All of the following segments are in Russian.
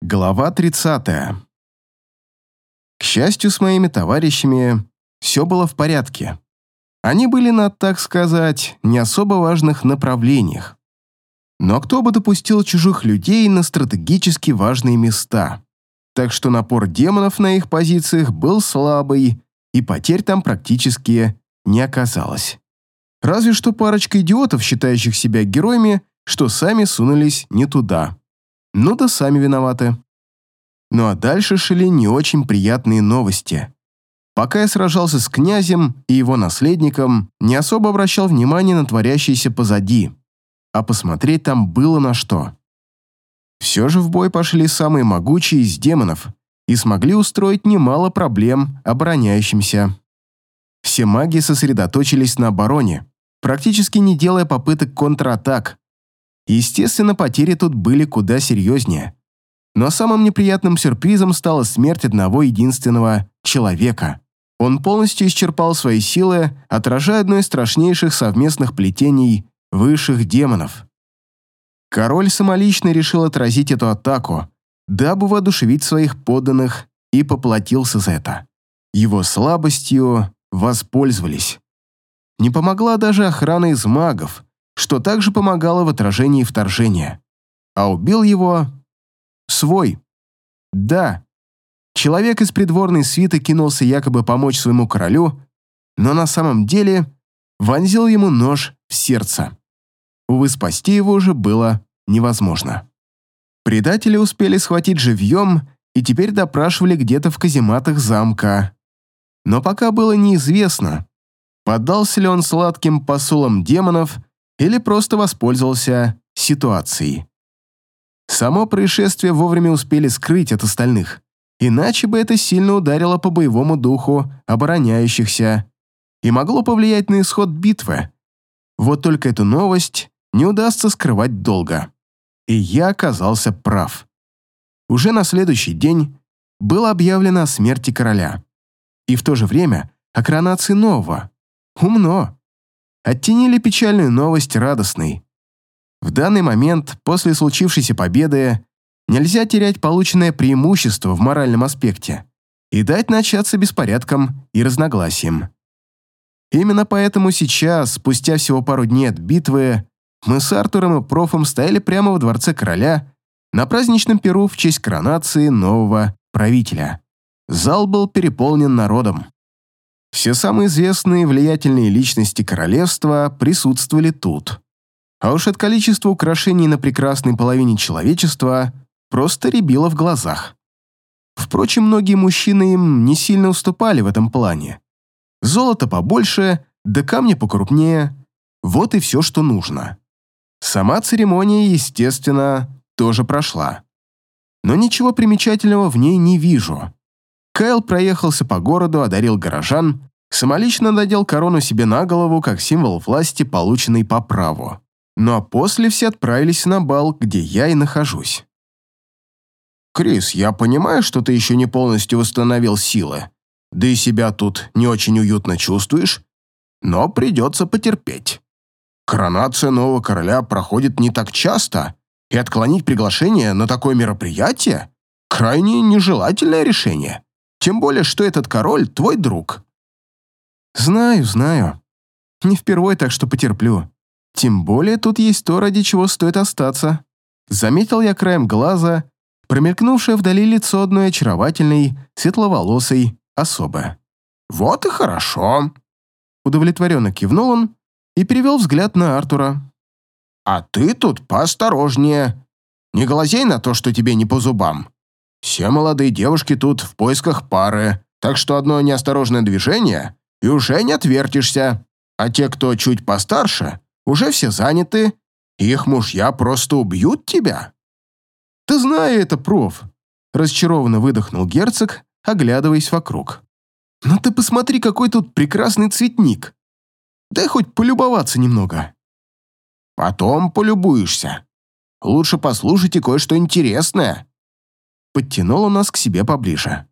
Глава 30. К счастью, с моими товарищами все было в порядке. Они были на, так сказать, не особо важных направлениях. Но кто бы допустил чужих людей на стратегически важные места? Так что напор демонов на их позициях был слабый, и потерь там практически не оказалось. Разве что парочка идиотов, считающих себя героями, что сами сунулись не туда. Ну да сами виноваты. Ну а дальше шли не очень приятные новости. Пока я сражался с князем и его наследником, не особо обращал внимание на творящееся позади, а посмотреть там было на что. Все же в бой пошли самые могучие из демонов и смогли устроить немало проблем обороняющимся. Все маги сосредоточились на обороне, практически не делая попыток контратак, Естественно, потери тут были куда серьезнее. Но самым неприятным сюрпризом стала смерть одного единственного человека. Он полностью исчерпал свои силы, отражая одно из страшнейших совместных плетений высших демонов. Король самолично решил отразить эту атаку, дабы воодушевить своих подданных, и поплатился за это. Его слабостью воспользовались. Не помогла даже охрана из магов, что также помогало в отражении вторжения. А убил его... свой. Да. Человек из придворной свиты кинулся якобы помочь своему королю, но на самом деле вонзил ему нож в сердце. Увы, спасти его уже было невозможно. Предатели успели схватить живьем и теперь допрашивали где-то в казематах замка. Но пока было неизвестно, поддался ли он сладким посулам демонов или просто воспользовался ситуацией. Само происшествие вовремя успели скрыть от остальных, иначе бы это сильно ударило по боевому духу обороняющихся и могло повлиять на исход битвы. Вот только эту новость не удастся скрывать долго. И я оказался прав. Уже на следующий день было объявлено о смерти короля. И в то же время о коронации нового. Умно оттенили печальную новость радостной. В данный момент, после случившейся победы, нельзя терять полученное преимущество в моральном аспекте и дать начаться беспорядкам и разногласиям. Именно поэтому сейчас, спустя всего пару дней от битвы, мы с Артуром и Профом стояли прямо во дворце короля на праздничном перу в честь коронации нового правителя. Зал был переполнен народом. Все самые известные и влиятельные личности королевства присутствовали тут. А уж от количества украшений на прекрасной половине человечества просто рябило в глазах. Впрочем, многие мужчины им не сильно уступали в этом плане. Золото побольше, да камни покрупнее. Вот и все, что нужно. Сама церемония, естественно, тоже прошла. Но ничего примечательного в ней не вижу. Кайл проехался по городу, одарил горожан, самолично надел корону себе на голову как символ власти, полученный по праву. Ну а после все отправились на бал, где я и нахожусь. «Крис, я понимаю, что ты еще не полностью восстановил силы, да и себя тут не очень уютно чувствуешь, но придется потерпеть. Коронация нового короля проходит не так часто, и отклонить приглашение на такое мероприятие – крайне нежелательное решение». Тем более, что этот король твой друг». «Знаю, знаю. Не впервой, так что потерплю. Тем более тут есть то, ради чего стоит остаться». Заметил я краем глаза, промелькнувшее вдали лицо одной очаровательной, светловолосой особы. «Вот и хорошо!» Удовлетворенно кивнул он и перевел взгляд на Артура. «А ты тут поосторожнее. Не глазей на то, что тебе не по зубам. Все молодые девушки тут в поисках пары, так что одно неосторожное движение, и уже не отвертишься. А те, кто чуть постарше, уже все заняты, их мужья просто убьют тебя». «Ты знаю это, проф», — разочарованно выдохнул герцог, оглядываясь вокруг. «Но ты посмотри, какой тут прекрасный цветник. Дай хоть полюбоваться немного». «Потом полюбуешься. Лучше послушайте кое-что интересное», подтянул он нас к себе поближе.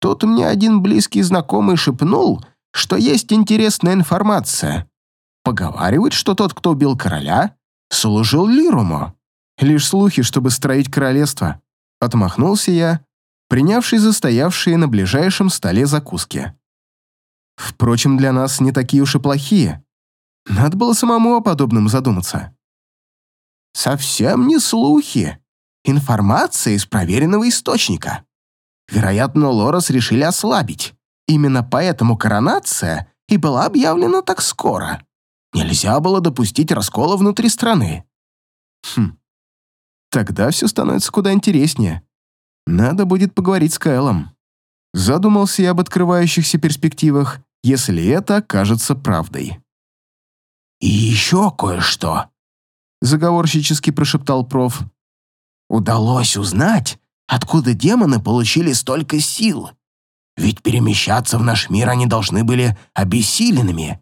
Тут мне один близкий знакомый шепнул, что есть интересная информация. Поговаривают, что тот, кто убил короля, служил Лируму. Лишь слухи, чтобы строить королевство. Отмахнулся я, принявший застоявшие на ближайшем столе закуски. Впрочем, для нас не такие уж и плохие. Надо было самому о подобном задуматься. Совсем не слухи. Информация из проверенного источника. Вероятно, Лорес решили ослабить. Именно поэтому коронация и была объявлена так скоро. Нельзя было допустить раскола внутри страны. Хм. Тогда все становится куда интереснее. Надо будет поговорить с Кайлом. Задумался я об открывающихся перспективах, если это окажется правдой. «И еще кое-что», — заговорщически прошептал проф. «Удалось узнать, откуда демоны получили столько сил. Ведь перемещаться в наш мир они должны были обессиленными.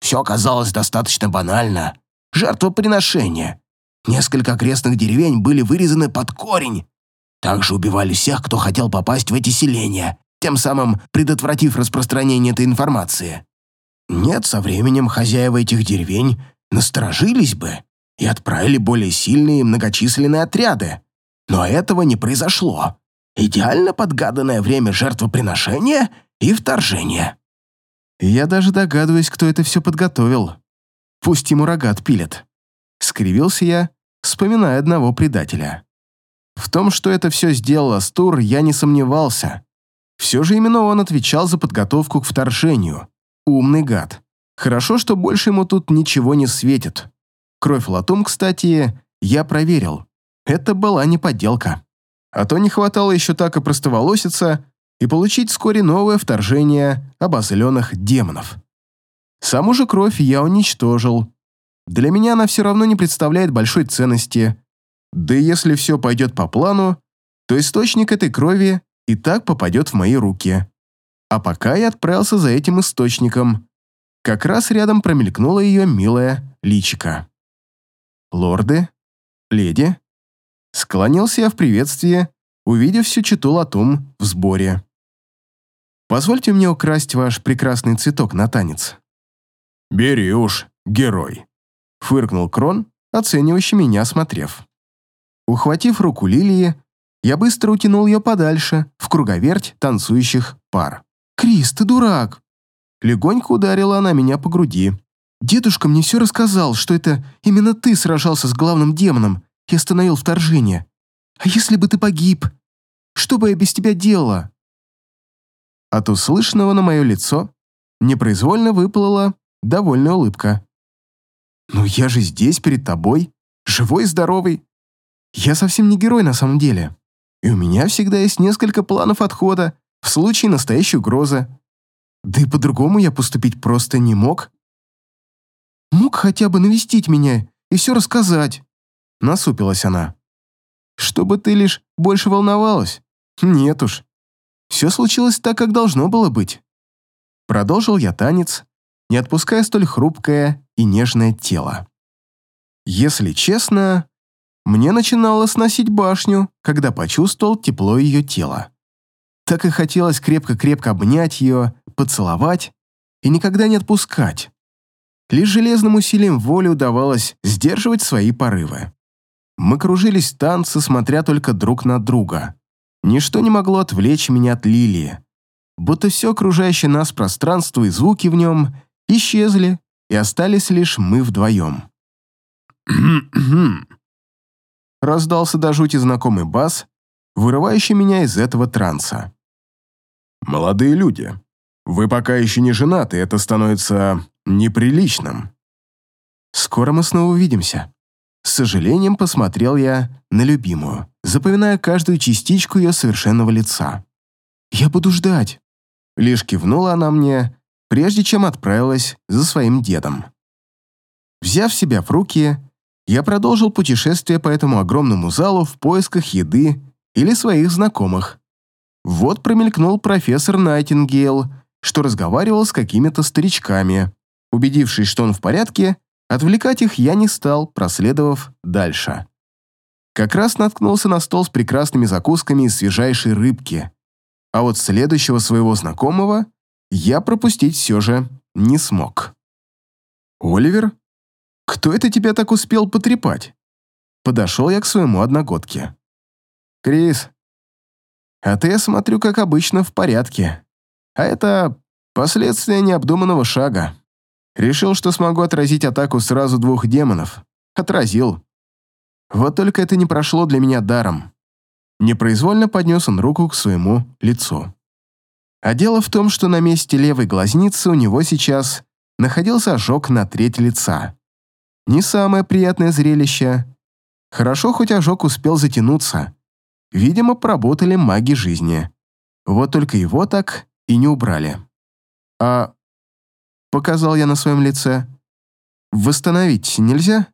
Все оказалось достаточно банально. Жертвоприношение. Несколько окрестных деревень были вырезаны под корень. Также убивали всех, кто хотел попасть в эти селения, тем самым предотвратив распространение этой информации. Нет, со временем хозяева этих деревень насторожились бы и отправили более сильные и многочисленные отряды. Но этого не произошло. Идеально подгаданное время жертвоприношения и вторжения. Я даже догадываюсь, кто это все подготовил. Пусть ему рога отпилят. Скривился я, вспоминая одного предателя. В том, что это все сделал Астур, я не сомневался. Все же именно он отвечал за подготовку к вторжению. Умный гад. Хорошо, что больше ему тут ничего не светит. Кровь Латум, кстати, я проверил. Это была не подделка. А то не хватало еще так и простоволоситься и получить вскоре новое вторжение обозленных демонов. Саму же кровь я уничтожил. Для меня она все равно не представляет большой ценности. Да и если все пойдет по плану, то источник этой крови и так попадет в мои руки. А пока я отправился за этим источником, как раз рядом промелькнула ее милая личика. «Лорды? Леди?» Склонился я в приветствии, увидев всю читу латум в сборе. «Позвольте мне украсть ваш прекрасный цветок на танец». «Бери уж, герой», — фыркнул Крон, оценивающий меня осмотрев. Ухватив руку Лилии, я быстро утянул ее подальше, в круговерть танцующих пар. «Крис, ты дурак!» Легонько ударила она меня по груди. «Дедушка мне все рассказал, что это именно ты сражался с главным демоном и остановил вторжение. А если бы ты погиб? Что бы я без тебя делала?» От услышанного на мое лицо непроизвольно выплыла довольная улыбка. «Ну я же здесь, перед тобой, живой и здоровый. Я совсем не герой на самом деле. И у меня всегда есть несколько планов отхода в случае настоящей угрозы. Да и по-другому я поступить просто не мог. Мог хотя бы навестить меня и все рассказать. Насупилась она. Чтобы ты лишь больше волновалась? Нет уж. Все случилось так, как должно было быть. Продолжил я танец, не отпуская столь хрупкое и нежное тело. Если честно, мне начинало сносить башню, когда почувствовал тепло ее тела. Так и хотелось крепко-крепко обнять ее, поцеловать и никогда не отпускать. Лишь железным усилием воли удавалось сдерживать свои порывы. Мы кружились в танце, смотря только друг на друга. Ничто не могло отвлечь меня от лилии. Будто все окружающее нас пространство и звуки в нем исчезли, и остались лишь мы вдвоем. раздался до жути знакомый бас, вырывающий меня из этого транса. «Молодые люди, вы пока еще не женаты, это становится неприличным». «Скоро мы снова увидимся». С сожалением посмотрел я на любимую, запоминая каждую частичку ее совершенного лица. «Я буду ждать», — лишь кивнула она мне, прежде чем отправилась за своим дедом. Взяв себя в руки, я продолжил путешествие по этому огромному залу в поисках еды или своих знакомых. Вот промелькнул профессор Найтингейл, что разговаривал с какими-то старичками. Убедившись, что он в порядке, отвлекать их я не стал, проследовав дальше. Как раз наткнулся на стол с прекрасными закусками из свежайшей рыбки. А вот следующего своего знакомого я пропустить все же не смог. «Оливер?» Кто это тебя так успел потрепать?» Подошел я к своему одногодке. Крис, а ты, я смотрю, как обычно, в порядке. А это последствия необдуманного шага. Решил, что смогу отразить атаку сразу двух демонов. Отразил. Вот только это не прошло для меня даром. Непроизвольно поднес он руку к своему лицу. А дело в том, что на месте левой глазницы у него сейчас находился ожог на треть лица. Не самое приятное зрелище. Хорошо, хоть ожог успел затянуться. Видимо, поработали маги жизни. Вот только его так и не убрали. А... Показал я на своем лице. Восстановить нельзя?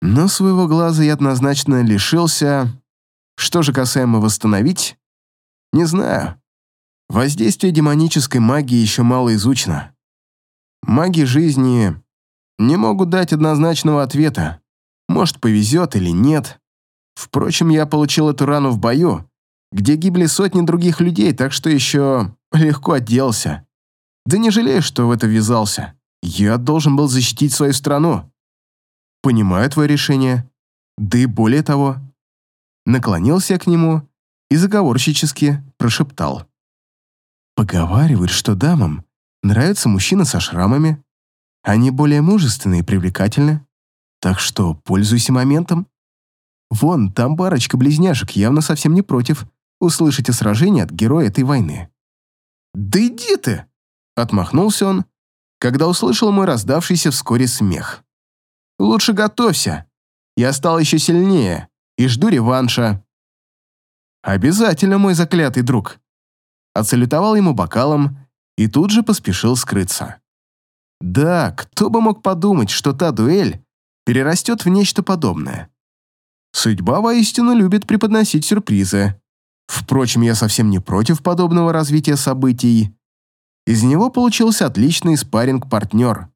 Но своего глаза я однозначно лишился. Что же касаемо восстановить? Не знаю. Воздействие демонической магии еще мало изучено. Маги жизни не могут дать однозначного ответа. Может, повезет или нет. Впрочем, я получил эту рану в бою, где гибли сотни других людей, так что еще легко отделался. Да не жалею, что в это ввязался. Я должен был защитить свою страну. Понимаю твое решение. Да и более того. Наклонился к нему и заговорщически прошептал. Поговаривают, что дамам нравятся мужчины со шрамами. Они более мужественные и привлекательны. Так что пользуйся моментом. Вон, там парочка близняшек явно совсем не против услышать о сражении от героя этой войны. «Да иди ты!» — отмахнулся он, когда услышал мой раздавшийся вскоре смех. «Лучше готовься. Я стал еще сильнее и жду реванша». «Обязательно, мой заклятый друг!» Отсалютовал ему бокалом и тут же поспешил скрыться. Да, кто бы мог подумать, что та дуэль перерастет в нечто подобное. Судьба воистину любит преподносить сюрпризы. Впрочем, я совсем не против подобного развития событий. Из него получился отличный спарринг-партнер.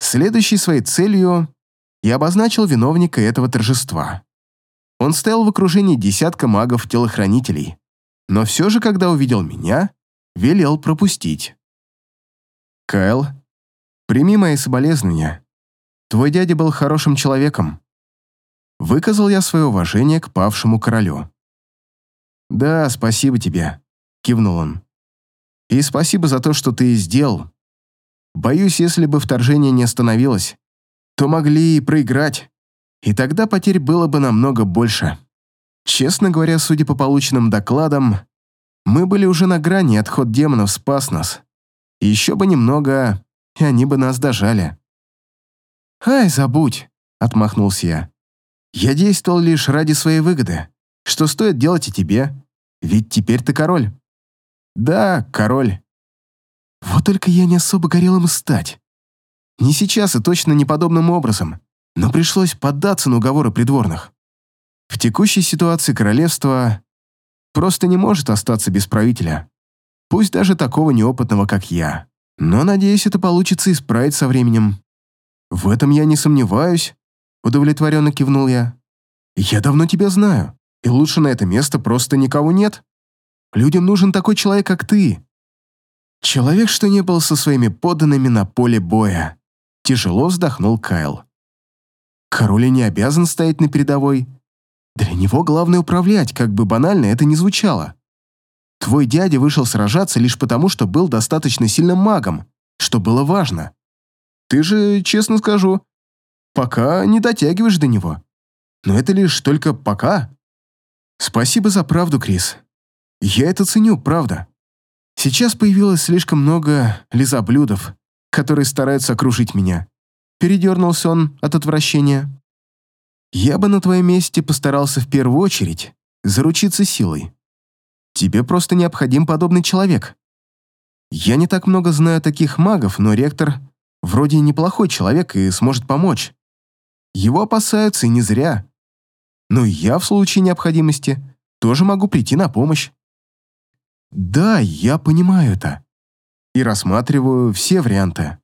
Следующей своей целью я обозначил виновника этого торжества. Он стоял в окружении десятка магов-телохранителей, но все же, когда увидел меня, велел пропустить. «Кайл, прими мои соболезнования. Твой дядя был хорошим человеком. Выказал я свое уважение к павшему королю. «Да, спасибо тебе», — кивнул он. «И спасибо за то, что ты сделал. Боюсь, если бы вторжение не остановилось, то могли и проиграть, и тогда потерь было бы намного больше. Честно говоря, судя по полученным докладам, мы были уже на грани, отход демонов спас нас. Еще бы немного, и они бы нас дожали». «Ай, забудь», — отмахнулся я. Я действовал лишь ради своей выгоды. Что стоит делать и тебе? Ведь теперь ты король. Да, король. Вот только я не особо горел им стать. Не сейчас и точно не подобным образом, но пришлось поддаться на уговоры придворных. В текущей ситуации королевство просто не может остаться без правителя. Пусть даже такого неопытного, как я. Но, надеюсь, это получится исправить со временем. В этом я не сомневаюсь, Удовлетворенно кивнул я. «Я давно тебя знаю, и лучше на это место просто никого нет. Людям нужен такой человек, как ты. Человек, что не был со своими подданными на поле боя». Тяжело вздохнул Кайл. Король не обязан стоять на передовой. Для него главное управлять, как бы банально это ни звучало. Твой дядя вышел сражаться лишь потому, что был достаточно сильным магом, что было важно. Ты же, честно скажу, Пока не дотягиваешь до него. Но это лишь только пока. Спасибо за правду, Крис. Я это ценю, правда. Сейчас появилось слишком много лизоблюдов, которые стараются окружить меня. Передернулся он от отвращения. Я бы на твоем месте постарался в первую очередь заручиться силой. Тебе просто необходим подобный человек. Я не так много знаю таких магов, но ректор вроде неплохой человек и сможет помочь. Его опасаются и не зря. Но я в случае необходимости тоже могу прийти на помощь. Да, я понимаю это. И рассматриваю все варианты.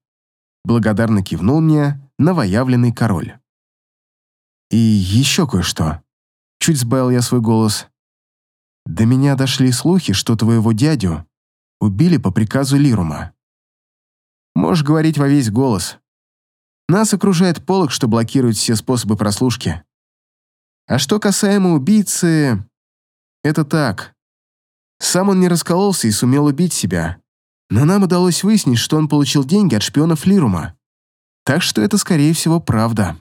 Благодарно кивнул мне новоявленный король. И еще кое-что. Чуть сбавил я свой голос. До меня дошли слухи, что твоего дядю убили по приказу Лирума. Можешь говорить во весь голос. Нас окружает полог, что блокирует все способы прослушки. А что касаемо убийцы, это так. Сам он не раскололся и сумел убить себя, но нам удалось выяснить, что он получил деньги от шпионов Лирума. Так что это, скорее всего, правда.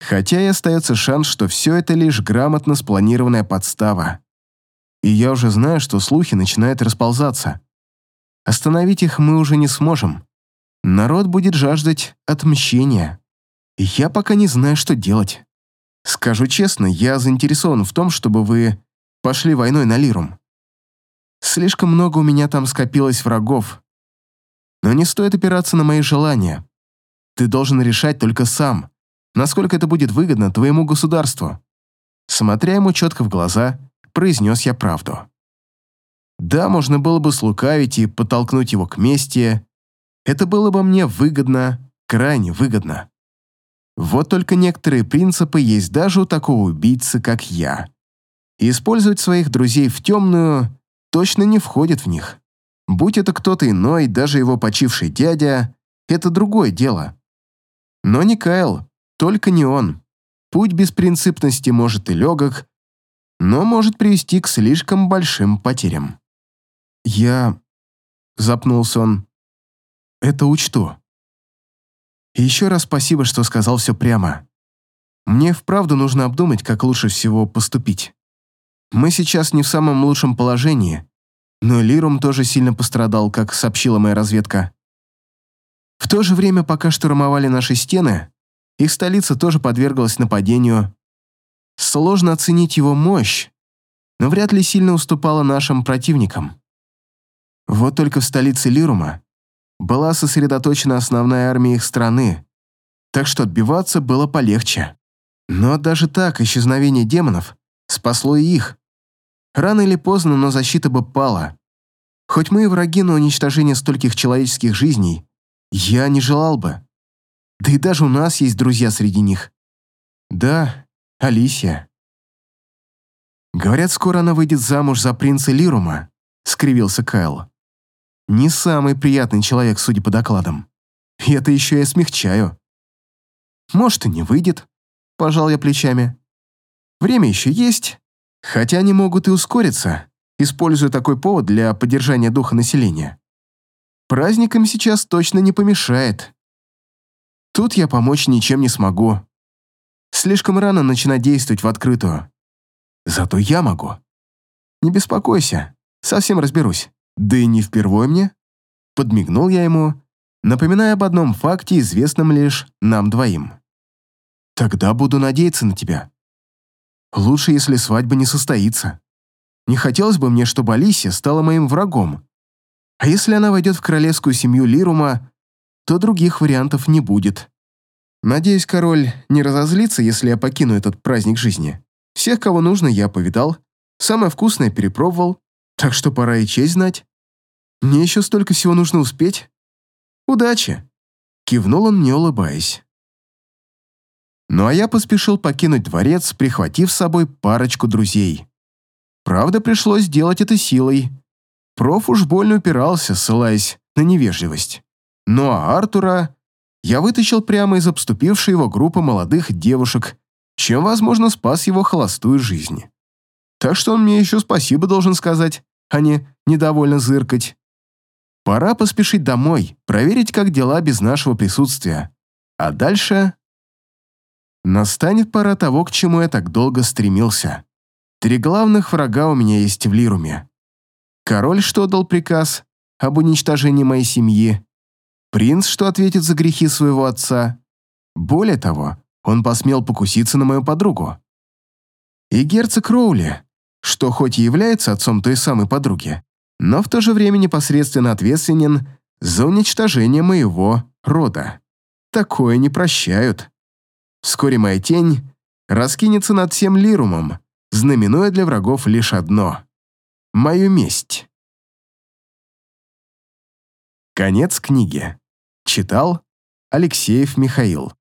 Хотя и остается шанс, что все это лишь грамотно спланированная подстава. И я уже знаю, что слухи начинают расползаться. Остановить их мы уже не сможем. Народ будет жаждать отмщения. Я пока не знаю, что делать. Скажу честно, я заинтересован в том, чтобы вы пошли войной на Лирум. Слишком много у меня там скопилось врагов. Но не стоит опираться на мои желания. Ты должен решать только сам, насколько это будет выгодно твоему государству. Смотря ему четко в глаза, произнес я правду. Да, можно было бы слукавить и подтолкнуть его к мести. Это было бы мне выгодно, крайне выгодно. Вот только некоторые принципы есть даже у такого убийцы, как я. И использовать своих друзей в темную точно не входит в них. Будь это кто-то иной, даже его почивший дядя, это другое дело. Но не Кайл, только не он. Путь беспринципности может и легок, но может привести к слишком большим потерям. «Я...» — запнулся он. «Это учту. И еще раз спасибо, что сказал все прямо. Мне вправду нужно обдумать, как лучше всего поступить. Мы сейчас не в самом лучшем положении, но Лирум тоже сильно пострадал, как сообщила моя разведка. В то же время, пока штурмовали наши стены, их столица тоже подверглась нападению. Сложно оценить его мощь, но вряд ли сильно уступала нашим противникам. Вот только в столице Лирума была сосредоточена основная армия их страны, так что отбиваться было полегче. Но даже так исчезновение демонов спасло и их. Рано или поздно, но защита бы пала. Хоть мы и враги, но уничтожение стольких человеческих жизней я не желал бы. Да и даже у нас есть друзья среди них. Да, Алисия. Говорят, скоро она выйдет замуж за принца Лирума, скривился Кайл. Не самый приятный человек, судя по докладам. И это еще я смягчаю. Может, и не выйдет, пожал я плечами. Время еще есть, хотя они могут и ускориться, используя такой повод для поддержания духа населения. Праздникам сейчас точно не помешает. Тут я помочь ничем не смогу. Слишком рано начинать действовать в открытую. Зато я могу. Не беспокойся, совсем разберусь. Да и не впервой мне. Подмигнул я ему, напоминая об одном факте, известном лишь нам двоим. Тогда буду надеяться на тебя. Лучше, если свадьба не состоится. Не хотелось бы мне, чтобы Алисия стала моим врагом. А если она войдет в королевскую семью Лирума, то других вариантов не будет. Надеюсь, король не разозлится, если я покину этот праздник жизни. Всех, кого нужно, я повидал, самое вкусное перепробовал, так что пора и честь знать. Мне еще столько всего нужно успеть. Удачи!» Кивнул он мне, улыбаясь. Ну а я поспешил покинуть дворец, прихватив с собой парочку друзей. Правда, пришлось делать это силой. Проф уж больно упирался, ссылаясь на невежливость. Ну а Артура я вытащил прямо из обступившей его группы молодых девушек, чем, возможно, спас его холостую жизнь. Так что он мне еще спасибо должен сказать, а не недовольно зыркать. Пора поспешить домой, проверить, как дела без нашего присутствия. А дальше... Настанет пора того, к чему я так долго стремился. Три главных врага у меня есть в Лируме. Король, что дал приказ об уничтожении моей семьи, принц, что ответит за грехи своего отца. Более того, он посмел покуситься на мою подругу. И герцог Роули, что хоть и является отцом той самой подруги, но в то же время непосредственно ответственен за уничтожение моего рода. Такое не прощают. Вскоре моя тень раскинется над всем Лирумом, знаменуя для врагов лишь одно — мою месть. Конец книги. Читал Алексеев Михаил.